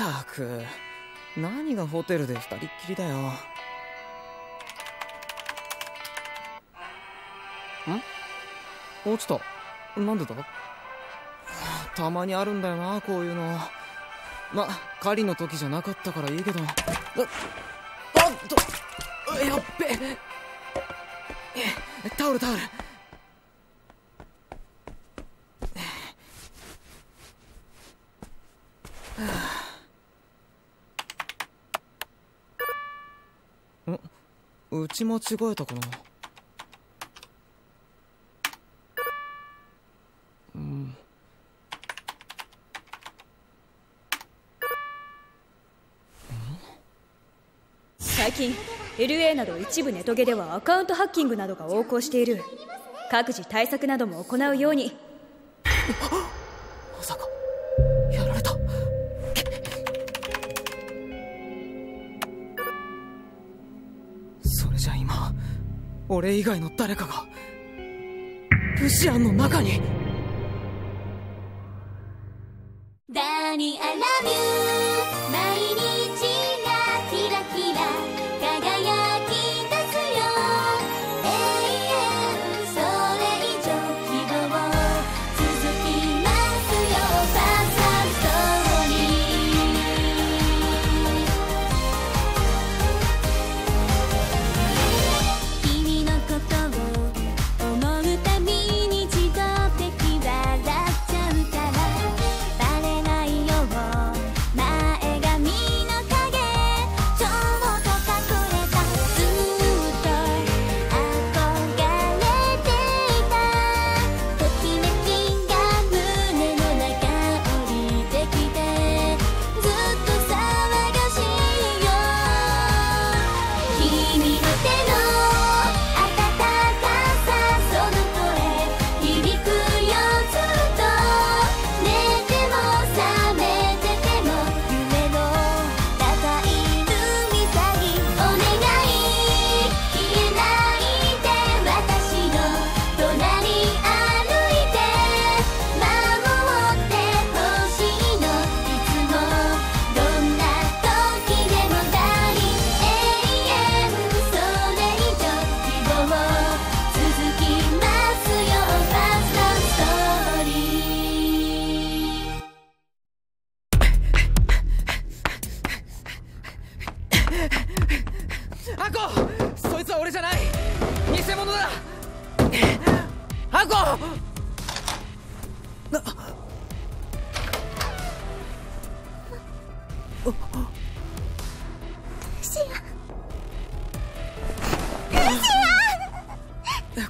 たく。何がホテルで二人っきりだよ。ん？落ちた。なんでだ？たまにあるんだよなこういうの。ま狩りの時じゃなかったからいいけど。ああっとやっべ。タオルタオル。打ち間違えたかなうん。最近 LA など一部ネトゲではアカウントハッキングなどが横行している。各自対策なども行うように。俺以外の誰かがルシアンの中に。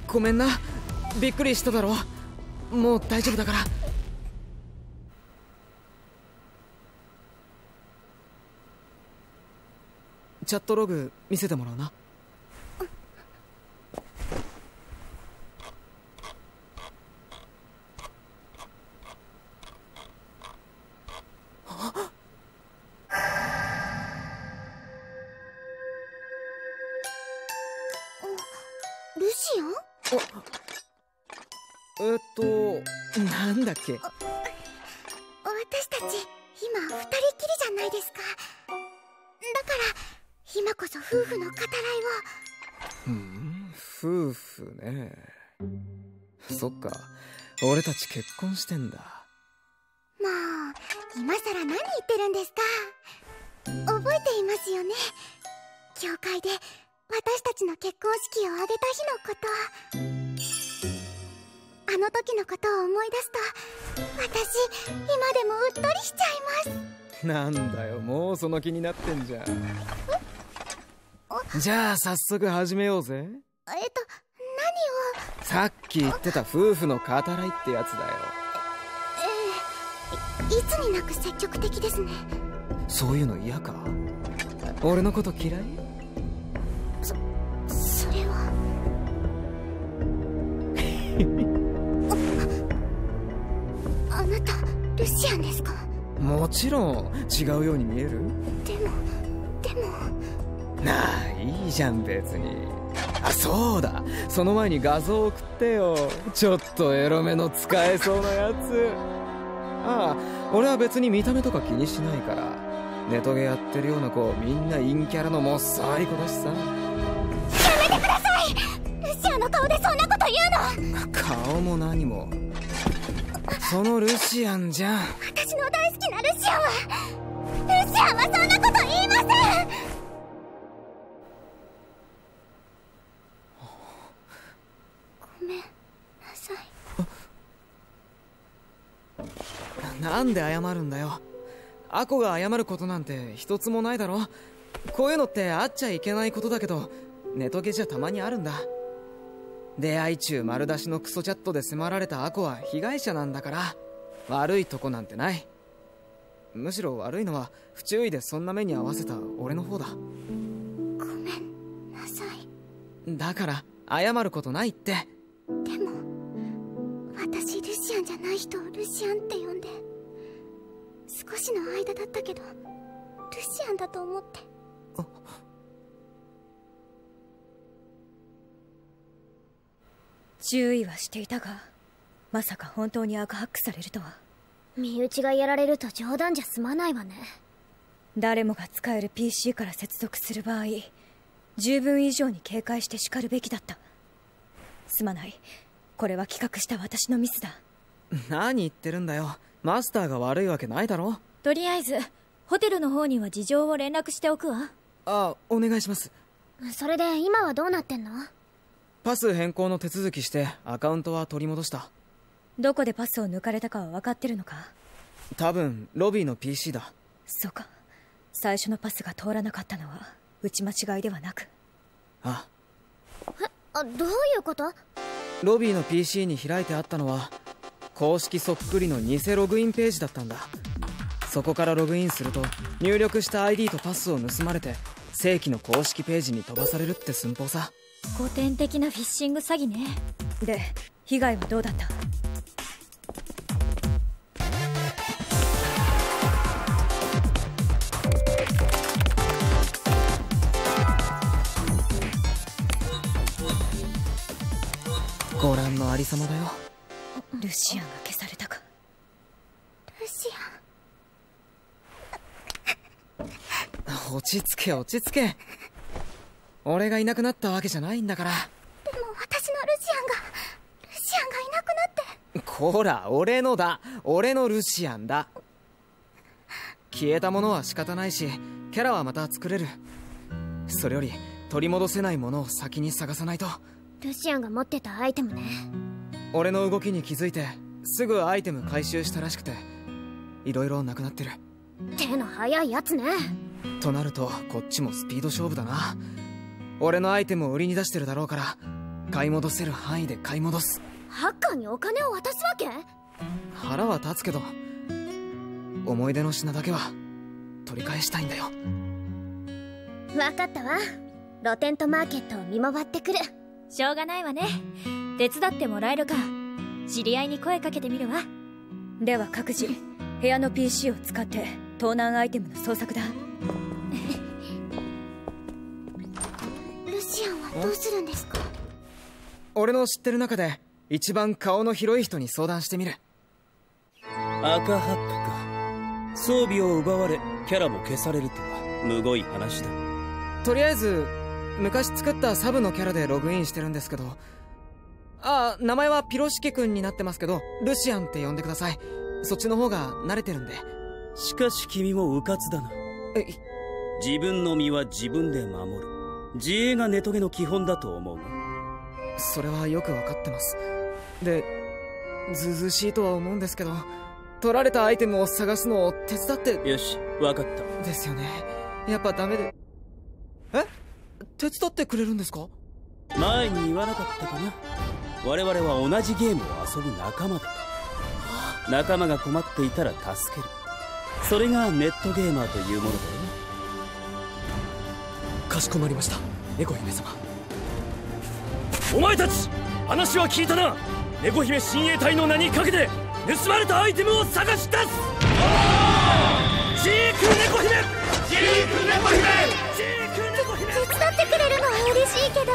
ごめんな。びっくりしただろ。もう大丈夫だから。チャットログ見せてもらうな。だっけ？私たち今二人っきりじゃないですか。だから今こそ夫婦の語らいうん夫婦ね。そっか。俺たち結婚してんだ。をもう今さら何言ってるんですか。覚えていますよね。教会で私たちの結婚式を挙げた日のことあの時のことを思い出すと私今でもうっとりしちゃいます。なんだよもうその気になってんじゃ。んじゃあ早速始めようぜ。えっと何を？さっき言ってた夫婦の語らいってやつだよ。ええいいつになく積極的ですね。そういうの嫌か？俺のこと嫌い？それは ルシアンですか？もちろん違うように見える？でもでも。なあいいじゃん別に。あそうだ。その前に画像送ってよ。ちょっとエロめの使えそうなやつ。ああ俺は別に見た目とか気にしないから。ネトゲやってるような子みんな陰キャラのもっさい子だしさ。ルシアの顔でそんなこと言うの！顔も何もそのルシアンじゃん私の大好きなルシアンはルシアンはそんなこと言いません。ごめんなさいなんで謝るんだよ。アコが謝ることなんて一つもないだろ。こういうのってあっちゃいけないことだけどネトゲじゃたまにあるんだ。出会い中丸出しのクソチャットで迫られたアコは被害者なんだから。悪いとこなんてない。むしろ悪いのは不注意でそんな目に遭わせた俺の方だ。ごめんなさい。だから謝ることないって。でも私ルシアンじゃない人をルシアンって呼んで少しの間だったけどルシアンだと思って注意はしていたがまさか本当に悪ハックされるとは。身内がやられると冗談じゃ済まないわね。誰もが使える PC から接続する場合十分以上に警戒して叱るべきだった。すまない。これは企画した私のミスだ。何言ってるんだよ。マスターが悪いわけないだろ。とりあえずホテルの方には事情を連絡しておくわ。あお願いします。それで今はどうなってんの？パス変更の手続きしてアカウントは取り戻した。どこでパスを抜かれたかは分かってるのか？多分ロビーの PC だ。そうか。最初のパスが通らなかったのは打ち間違いではなく。あ。あどういうこと？ロビーの PC に開いてあったのは公式そっくりの偽ログインページだったんだ。そこからログインすると入力した ID とパスを盗まれて正規の公式ページに飛ばされるって寸法さ古典的なフィッシング詐欺ね。で被害はどうだった？ご覧のありさまだよ。ルシアンが消されたか。ル シ落ち着け落ち着け俺がいなくなったわけじゃないんだから。でも私のルシアンがルシアンがいなくなって。こら俺のだ。俺のルシアンだ。消えたものは仕方ないしキャラはまた作れる。それより取り戻せないものを先に探さないと。ルシアンが持ってたアイテムね。俺の動きに気づいてすぐアイテム回収したらしくて色々なくなってる。手の速いやつね。となるとこっちもスピード勝負だな俺のアイテムを売りに出してるだろうから買い戻せる範囲で買い戻す。ハッカーにお金を渡すわけ？腹は立つけど思い出の品だけは取り返したいんだよ。分かったわ。露店とマーケットを見回ってくる。しょうがないわね。手伝ってもらえるか。知り合いに声かけてみるわ。では各自部屋の PC を使って盗難アイテムの捜索だどうするんですか？俺の知ってる中で一番顔の広い人に相談してみる。赤ハックか。装備を奪われキャラも消されるとは。むごい話だ。とりあえず昔作ったサブのキャラでログインしてるんですけど。あ名前はピロシキ君になってますけどルシアンって呼んでください。そっちの方が慣れてるんで。しかし君も迂闊だな。え自分の身は自分で守る自衛がネトゲの基本だと思うが。それはよくわかってます。でずうずうしいとは思うんですけど取られたアイテムを探すのを手伝って。よし分かった。ですよね。やっぱダメで。え？手伝ってくれるんですか？前に言わなかったかな。我々は同じゲームを遊ぶ仲間だと仲間が困っていたら助ける。それがネットゲーマーというものだよかしこまりました。猫姫様。お前たち話は聞いたな。猫姫親衛隊の名にかけて盗まれたアイテムを探し出す。ジーク猫姫。ジーク猫姫。ジーク猫姫。手伝ってくれるのは嬉しいけど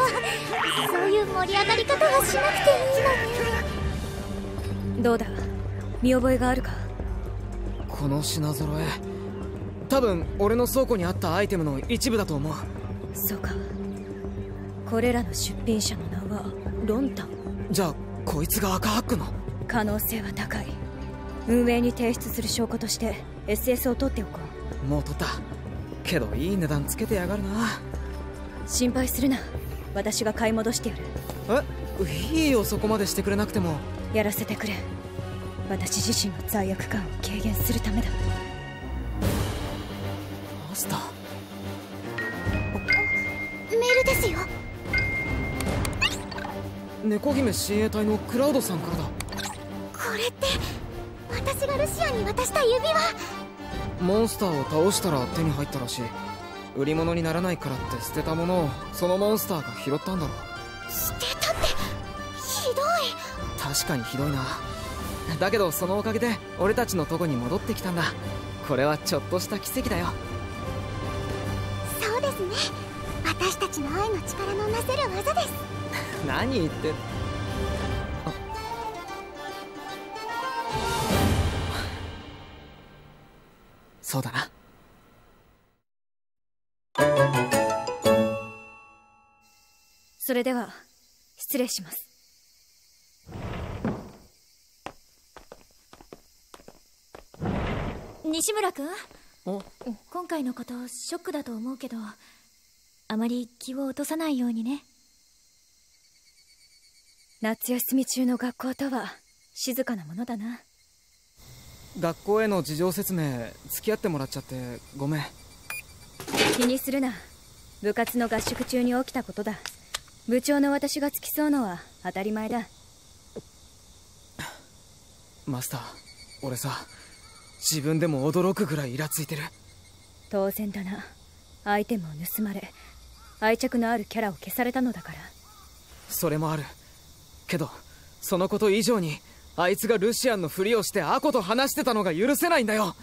そういう盛り上がり方はしなくていいのにどうだ？見覚えがあるか？この品揃え。多分俺の倉庫にあったアイテムの一部だと思うそうか。これらの出品者の名はロンタン。じゃあこいつが赤ハックの？可能性は高い。運営に提出する証拠として SS を取っておこう。もう取った。けどいい値段つけてやがるな。心配するな。私が買い戻してやる。え？いいよそこまでしてくれなくても。やらせてくれ。私自身の罪悪感を軽減するためだ。マスターメールですよ。猫姫親衛隊のクラウドさんからだ。これって私がルシアンに渡した指輪。モンスターを倒したら手に入ったらしい。売り物にならないからって捨てたものをそのモンスターが拾ったんだろう。捨てたってひどい。確かにひどいな。だけどそのおかげで俺たちのとこに戻ってきたんだ。これはちょっとした奇跡だよ私たちの愛の力のなせる技です。何言ってあ。そうだ。なそれでは失礼します。西村君？お。今回のことショックだと思うけどあまり気を落とさないようにね。夏休み中の学校とは静かなものだな。学校への事情説明付き合ってもらっちゃってごめん。気にするな。部活の合宿中に起きたことだ。部長の私が付き添うのは当たり前だ。マスター俺さ自分でも驚くぐらいイラついてる。当然だな。アイテムを盗まれ愛着のあるキャラを消されたのだから。それもある。けどそのこと以上にあいつがルシアンのふりをしてアコと話してたのが許せないんだよ。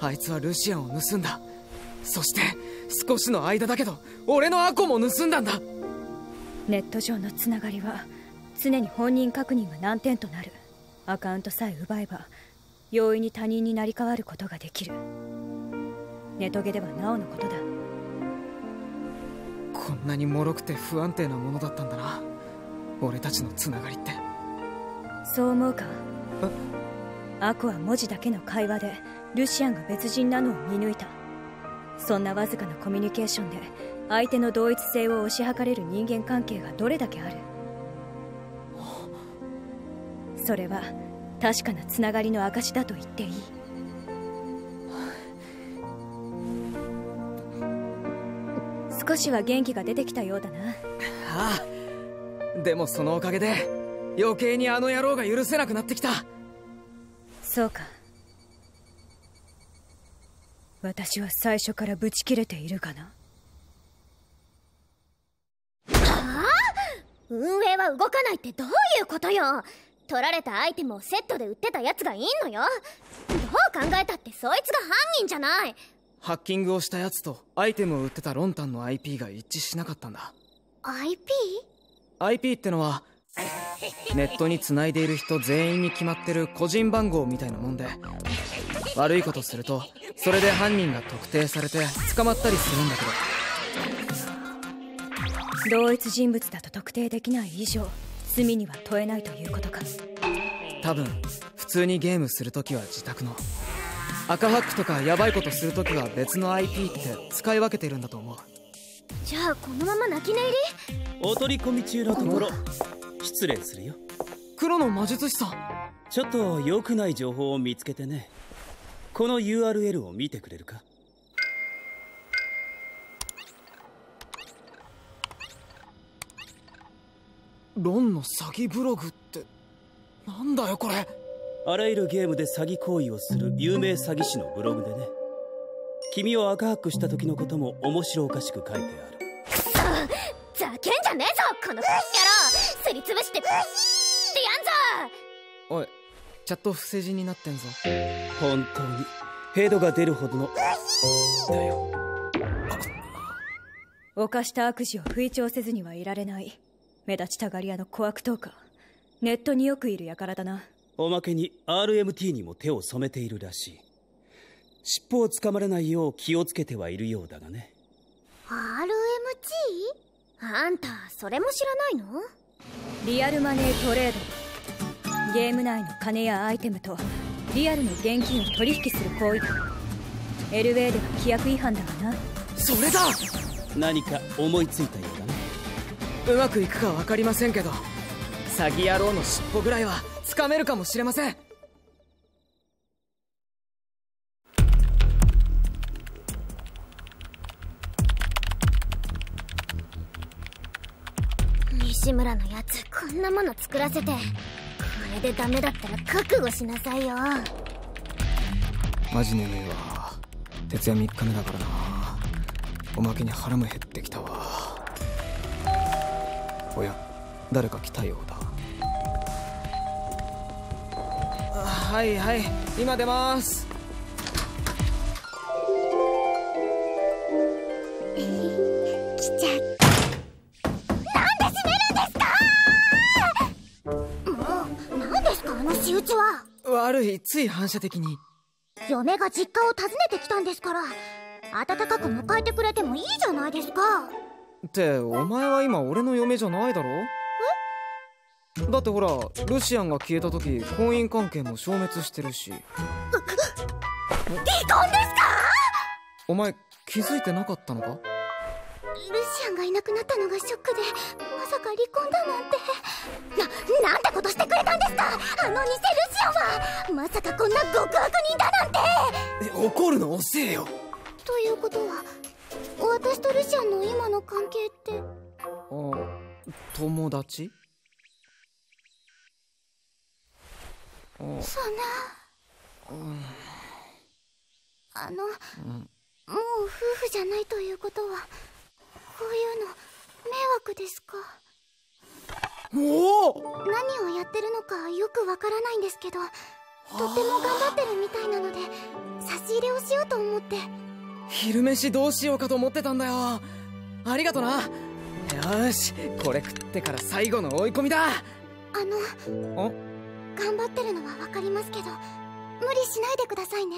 あいつはルシアンを盗んだ。そして少しの間だけど俺のアコも盗んだんだ。ネット上のつながりは常に本人確認が難点となる。アカウントさえ奪えば容易に他人になり変わることができる。ネトゲではなおのことだこんなに脆くて不安定なものだったんだな。俺たちのつながりって。そう思うか？アコは文字だけの会話でルシアンが別人なのを見抜いた。そんなわずかなコミュニケーションで相手の同一性を推し量れる人間関係がどれだけある？それは確かなつながりの証だと言っていい少しは元気が出てきたようだな。ああでもそのおかげで余計にあの野郎が許せなくなってきた。そうか。私は最初からブチ切れているかな。運営は動かないってどういうことよ。取られたアイテムをセットで売ってたやつがいんのよ。どう考えたってそいつが犯人じゃないハッキングをしたやつとアイテムを売ってたロンタンの IP が一致しなかったんだ。IP? IP ってのはネットに繋いでいる人全員に決まってる個人番号みたいなもんで悪いことするとそれで犯人が特定されて捕まったりするんだけど。同一人物だと特定できない以上罪には問えないということか。多分普通にゲームするときは自宅の赤ハックとかヤバいことするときは別の IP って使い分けてるんだと思う。じゃあこのまま泣き寝入り？お取り込み中のところ失礼するよ。黒の魔術師さん。ちょっと良くない情報を見つけてね。この URL を見てくれるか？ロンの詐欺ブログってなんだよこれあらゆるゲームで詐欺行為をする有名詐欺師のブログでね。君を赤ハックした時のことも面白おかしく書いてある。ざけんじゃねえぞこの野郎。すりつぶして。ってやんぞ。おいチャット不正字になってんぞ。本当に。ヘドが出るほどの。だよ。犯した悪事を吹聴せずにはいられない。目立ちたがり屋の小悪党か。ネットによくいる輩だなおまけに RMT にも手を染めているらしい。尻尾をつかまれないよう気をつけてはいるようだがね。RMT? あんたそれも知らないの？リアルマネートレード。ゲーム内の金やアイテムとリアルの現金を取引する行為。だ LA では規約違反だがな。それだ！何か思いついたようだね。うまくいくか分かりませんけど。詐欺野郎の尻尾ぐらいはつかめるかもしれません。西村のやつこんなもの作らせて。これでダメだったら覚悟しなさいよ。マジ眠いわ徹夜3日目だからな。おまけに腹も減ってきたわ。おや誰か来たようだはいはい今出ます。来ちゃなんで閉めるんですか？もう。何ですか？あの仕打ちは悪いつい反射的に嫁が実家を訪ねてきたんですか？ら温かく迎えてくれてもいいじゃないですか。ってお前は今俺の嫁じゃないだろ？だってほらルシアンが消えた時婚姻関係も消滅してるし。離婚ですか？お前気づいてなかったのか？ルシアンがいなくなったのがショックでまさか離婚だなんて。ななんてことしてくれたんですか？あの偽ルシアンはまさかこんな極悪人だなんて。え怒るの？遅えよ。ということは私とルシアンの今の関係って？あ友達？そんな。あの、もう夫婦じゃないということはこういうの迷惑ですか？おお！何をやってるのかよくわからないんですけどとても頑張ってるみたいなので差し入れをしようと思って。昼飯どうしようかと思ってたんだよ。ありがとな。よしこれ食ってから最後の追い込みだ。あのあ頑張ってるのはわかりますけど無理しないでくださいね。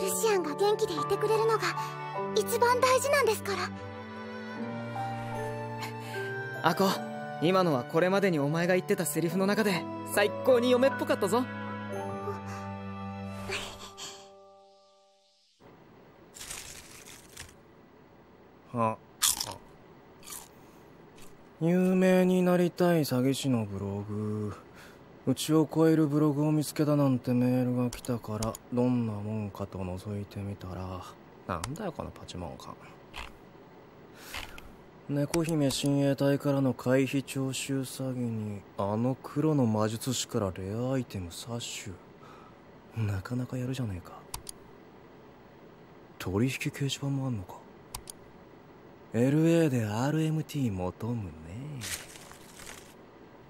ルシアンが元気でいてくれるのが一番大事なんですから。アコ今のはこれまでにお前が言ってたセリフの中で最高に嫁っぽかったぞ。あ有名になりたい詐欺師のブログうちを超えるブログを見つけたなんてメールが来たからどんなもんかと覗いてみたらなんだよこのパチモン感猫姫親衛隊からの回避徴収詐欺にあの黒の魔術師からレアアイテム採取。なかなかやるじゃねえか。取引掲示板もあんのか。LA で RMT 求むね。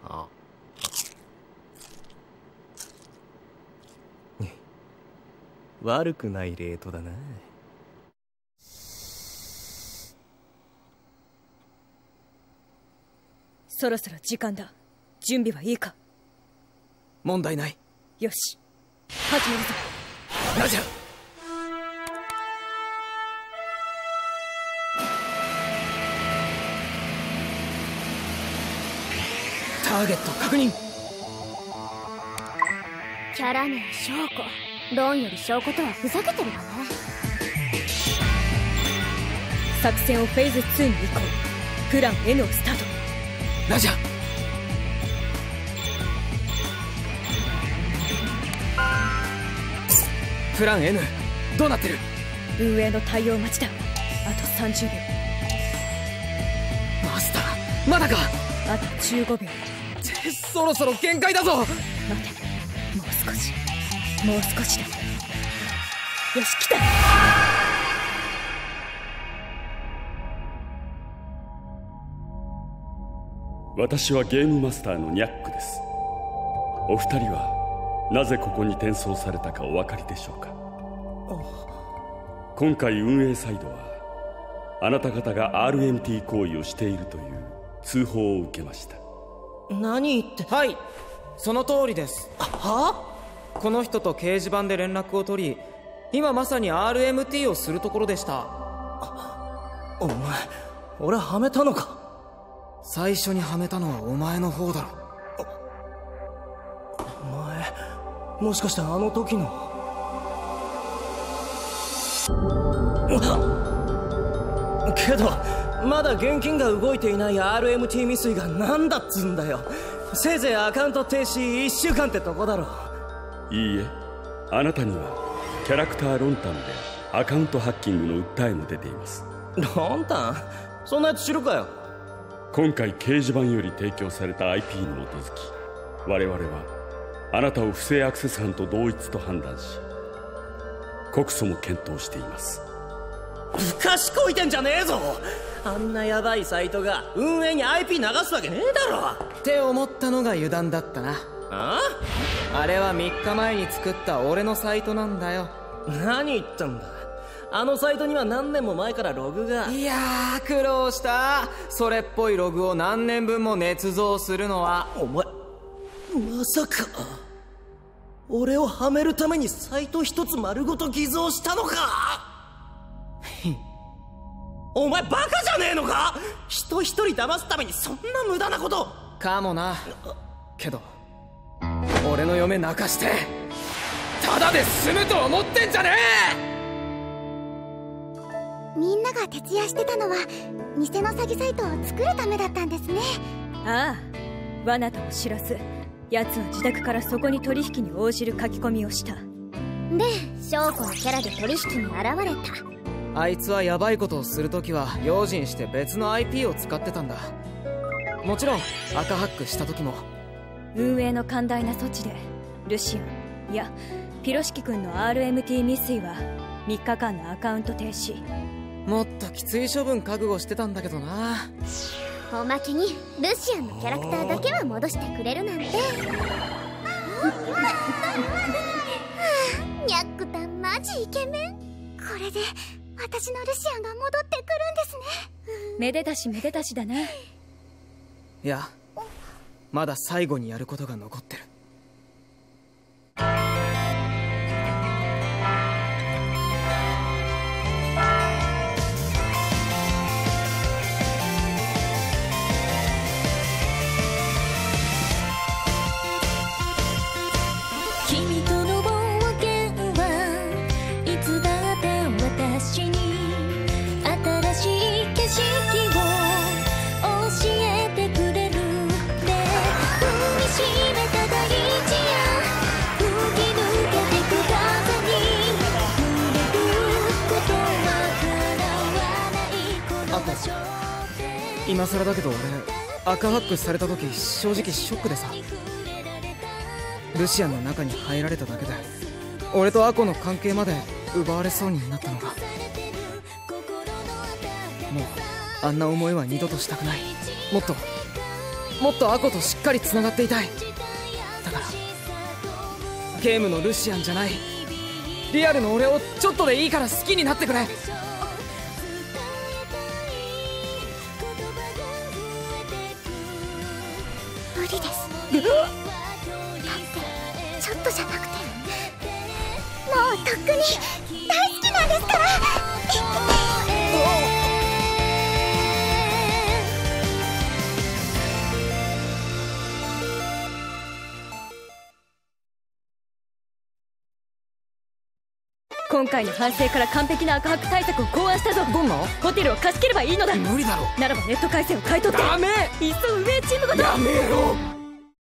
あ。悪くないレートだな。そろそろ時間だ。準備はいいか？問題ない。よし。始めるぞ。ラジャターゲット確認。キャラ名証拠ロンより証拠とはふざけてるわね。作戦をフェーズ2に移行。プラン N をスタート。ラジャプラン N どうなってる？運営の対応待ちだ。あと30秒。マスターまだか？あと15秒。ってそろそろ限界だぞもう少しだ。よし来た。私はゲームマスターのニャックです。お二人はなぜここに転送されたかお分かりでしょうか？今回運営サイドはあなた方が RMT 行為をしているという通報を受けました。何言ってはいその通りです。は？この人と掲示板で連絡を取り今まさに RMT をするところでした。お前俺はめたのか？最初にはめたのはお前の方だろ。お前もしかしてあの時の？けどまだ現金が動いていない RMT 未遂が何だっつんだよ。せいぜいアカウント停止1週間ってとこだろいいえあなたにはキャラクターロンタンでアカウントハッキングの訴えも出ています。ロンタンそんなやつ知るかよ。今回掲示板より提供された IP に基づき我々はあなたを不正アクセス犯と同一と判断し告訴も検討しています。不賢いてんじゃねえぞ。あんなヤバいサイトが運営に IP 流すわけねえだろ。って思ったのが油断だったなああれは3日前に作った俺のサイトなんだよ。何言ったんだ。あのサイトには何年も前からログが。いやー苦労した。それっぽいログを何年分も捏造するのは。お前まさか俺をはめるためにサイト一つ丸ごと偽造したのか？お前バカじゃねえのか？人一人騙すためにそんな無駄なこと。かもな。けど俺の嫁泣かしてただで済むと思ってんじゃねみんなが徹夜してたのは偽の詐欺サイトを作るためだったんですね。ああ罠とも知らず奴は自宅からそこに取引に応じる書き込みをした。で証拠のキャラで取引に現れた。あいつはヤバいことをするときは用心して別の IP を使ってたんだ。もちろん赤ハックした時も運営の寛大な措置でルシアンいやピロシキ君の RMT 未遂は3日間のアカウント停止。もっときつい処分覚悟してたんだけどな。おまけにルシアンのキャラクターだけは戻してくれるなんて。ニャックタンマジイケメン。これで私のルシアンが戻ってくるんですね。めでたしめでたしだな。いやまだ最後にやることが残ってる。で今更だけど俺赤ハックされた時正直ショックでさ。ルシアンの中に入られただけで俺とアコの関係まで奪われそうになったのが。もうあんな思いは二度としたくない。もっともっとアコとしっかり繋がっていたい。だからゲームのルシアンじゃない。リアルの俺をちょっとでいいから好きになってくれ。回の反省から完璧な赤ハック対策を考案したぞ。どんなホテルを貸し切ればいいのだ。無理だろ。ならばネット回線を買い取って。ダメ！いっそ運営チームごと。やめろ